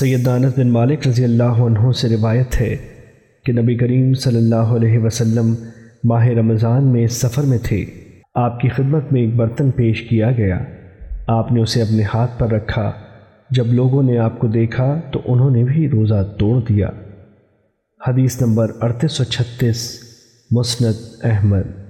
سید دانت بن مالک رضی اللہ عنہ سے روایت ہے کہ نبی کریم صلی اللہ علیہ وسلم ماہ رمضان میں سفر میں تھے۔ آپ کی خدمت میں ایک برتن پیش کیا گیا۔ آپ نے اسے اپنے ہاتھ پر رکھا۔ جب لوگوں نے آپ کو دیکھا تو انہوں نے بھی روزہ توڑ دیا۔ حدیث نمبر اڑتیس سو چھتیس، مسند احمد۔